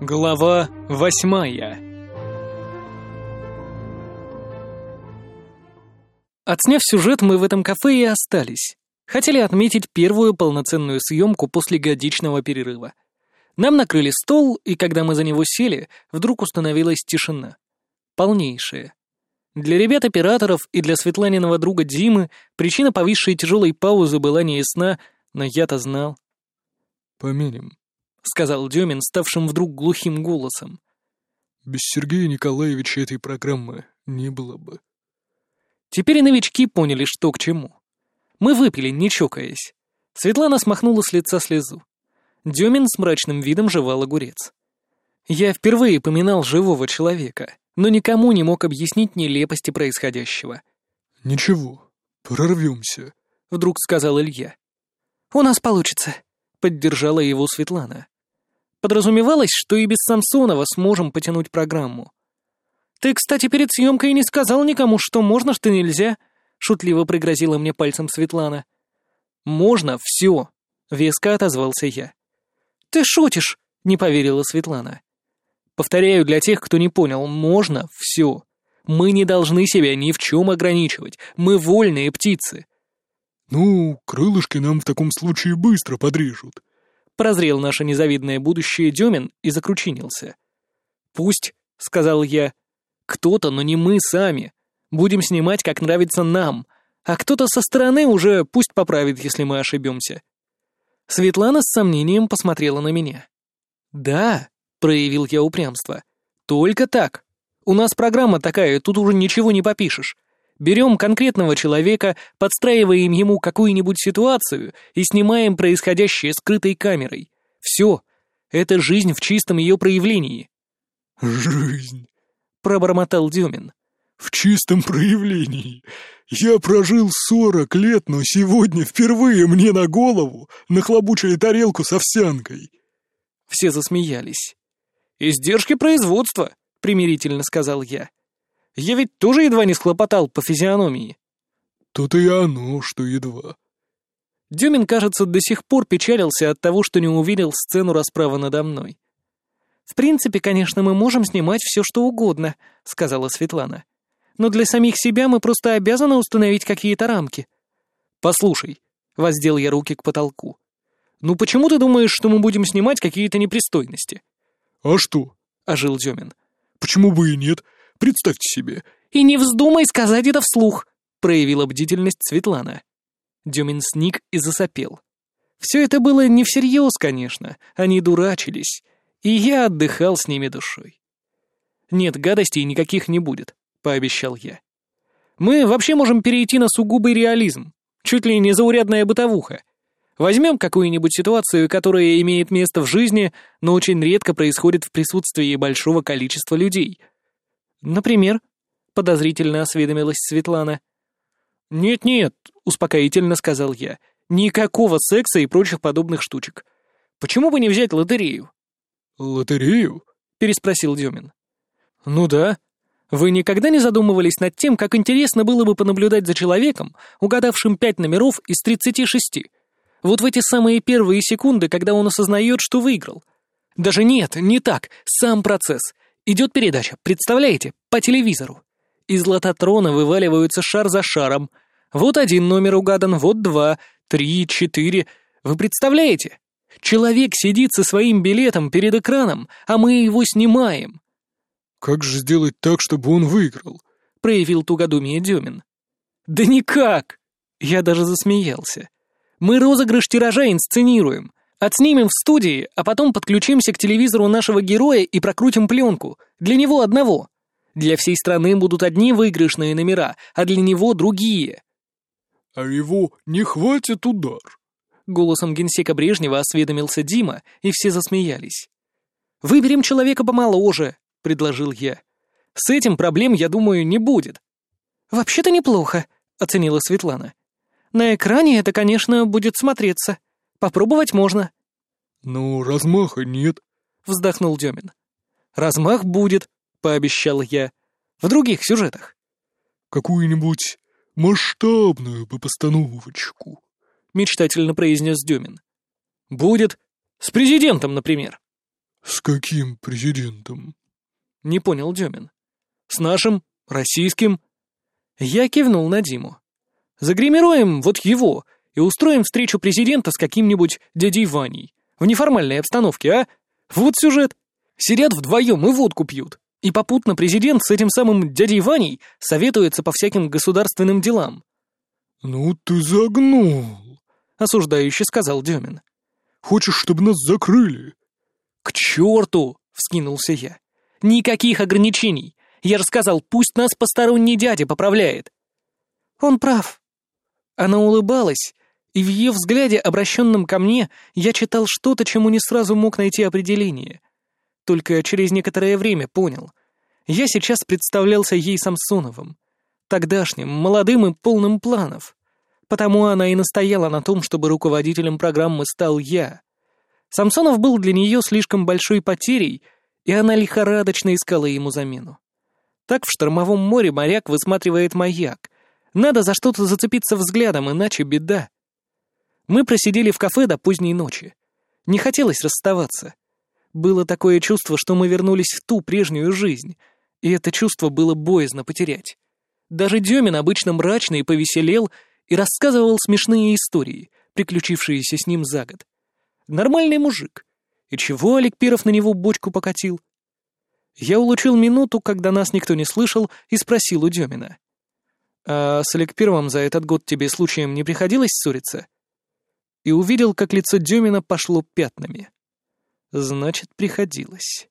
Глава восьмая Отсняв сюжет, мы в этом кафе и остались. Хотели отметить первую полноценную съемку после годичного перерыва. Нам накрыли стол, и когда мы за него сели, вдруг установилась тишина. Полнейшая. Для ребят-операторов и для Светланиного друга Димы причина повисшей тяжелой паузы была неясна, но я-то знал. «Помянем», — сказал Демин, ставшим вдруг глухим голосом. «Без Сергея Николаевича этой программы не было бы». Теперь и новички поняли, что к чему. Мы выпили, не чокаясь. Светлана смахнула с лица слезу. Демин с мрачным видом жевал огурец. Я впервые поминал живого человека, но никому не мог объяснить нелепости происходящего. «Ничего, прорвемся», — вдруг сказал Илья. «У нас получится», — поддержала его Светлана. Подразумевалось, что и без Самсонова сможем потянуть программу. «Ты, кстати, перед съемкой не сказал никому, что можно, что нельзя», — шутливо пригрозила мне пальцем Светлана. «Можно все», — веско отозвался я. «Ты шутишь!» — не поверила Светлана. «Повторяю для тех, кто не понял, можно все. Мы не должны себя ни в чем ограничивать. Мы вольные птицы». «Ну, крылышки нам в таком случае быстро подрежут», — прозрел наше незавидное будущее Демин и закручинился. «Пусть», — сказал я, — «кто-то, но не мы сами. Будем снимать, как нравится нам, а кто-то со стороны уже пусть поправит, если мы ошибемся». Светлана с сомнением посмотрела на меня. «Да», — проявил я упрямство, — «только так. У нас программа такая, тут уже ничего не попишешь. Берем конкретного человека, подстраиваем ему какую-нибудь ситуацию и снимаем происходящее скрытой камерой. Все. Это жизнь в чистом ее проявлении». «Жизнь», — пробормотал Дюмин. «В чистом проявлении. Я прожил сорок лет, но сегодня впервые мне на голову нахлобучили тарелку с овсянкой». Все засмеялись. «Издержки производства», — примирительно сказал я. «Я ведь тоже едва не схлопотал по физиономии». «Тут и оно, что едва». Дюмин, кажется, до сих пор печалился от того, что не увидел сцену расправы надо мной. «В принципе, конечно, мы можем снимать все, что угодно», — сказала Светлана но для самих себя мы просто обязаны установить какие-то рамки. Послушай, воздел я руки к потолку. Ну почему ты думаешь, что мы будем снимать какие-то непристойности? А что? ожил Демин. Почему бы и нет? Представьте себе. И не вздумай сказать это вслух, проявила бдительность Светлана. Демин сник и засопел. Все это было не всерьез, конечно, они дурачились, и я отдыхал с ними душой. Нет, гадостей никаких не будет пообещал я. «Мы вообще можем перейти на сугубый реализм, чуть ли не заурядная бытовуха. Возьмем какую-нибудь ситуацию, которая имеет место в жизни, но очень редко происходит в присутствии большого количества людей. Например, подозрительно осведомилась Светлана. «Нет-нет», — успокоительно сказал я, — «никакого секса и прочих подобных штучек. Почему бы не взять лотерею?» «Лотерею?» — переспросил Демин. «Ну да. Вы никогда не задумывались над тем, как интересно было бы понаблюдать за человеком, угадавшим пять номеров из тридцати шести? Вот в эти самые первые секунды, когда он осознает, что выиграл. Даже нет, не так, сам процесс. Идет передача, представляете, по телевизору. Из лототрона вываливаются шар за шаром. Вот один номер угадан, вот два, три, четыре. Вы представляете? Человек сидит со своим билетом перед экраном, а мы его снимаем. «Как же сделать так, чтобы он выиграл?» — проявил тугодумие Демин. «Да никак!» Я даже засмеялся. «Мы розыгрыш тиража инсценируем. Отснимем в студии, а потом подключимся к телевизору нашего героя и прокрутим пленку. Для него одного. Для всей страны будут одни выигрышные номера, а для него другие». «А его не хватит удар?» Голосом генсека Брежнева осведомился Дима, и все засмеялись. «Выберем человека помоложе, предложил я. «С этим проблем, я думаю, не будет». «Вообще-то неплохо», — оценила Светлана. «На экране это, конечно, будет смотреться. Попробовать можно». «Ну, размаха нет», — вздохнул Демин. «Размах будет», — пообещал я. «В других сюжетах». «Какую-нибудь масштабную бы постановочку», — мечтательно произнес Демин. «Будет. С президентом, например». «С каким президентом?» Не понял Демин. «С нашим, российским». Я кивнул на Диму. «Загримируем вот его и устроим встречу президента с каким-нибудь дядей Ваней. В неформальной обстановке, а? Вот сюжет. Сидят вдвоем и водку пьют. И попутно президент с этим самым дядей Ваней советуется по всяким государственным делам. «Ну ты загнул», — осуждающе сказал Демин. «Хочешь, чтобы нас закрыли?» «К черту!» — вскинулся я. «Никаких ограничений. Я же сказал, пусть нас посторонний дядя поправляет». «Он прав». Она улыбалась, и в ее взгляде, обращенном ко мне, я читал что-то, чему не сразу мог найти определение. Только через некоторое время понял. Я сейчас представлялся ей Самсоновым. Тогдашним, молодым и полным планов. Потому она и настояла на том, чтобы руководителем программы стал я. Самсонов был для нее слишком большой потерей, и она лихорадочно искала ему замену. Так в штормовом море моряк высматривает маяк. Надо за что-то зацепиться взглядом, иначе беда. Мы просидели в кафе до поздней ночи. Не хотелось расставаться. Было такое чувство, что мы вернулись в ту прежнюю жизнь, и это чувство было боязно потерять. Даже Демин, обычно мрачный, повеселел и рассказывал смешные истории, приключившиеся с ним за год. Нормальный мужик. И чего Олег Пиров на него бочку покатил? Я улучил минуту, когда нас никто не слышал, и спросил у Демина. «А с Олег Пировым за этот год тебе случаем не приходилось ссориться?» И увидел, как лицо Демина пошло пятнами. Значит, приходилось.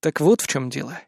Так вот в чем дело.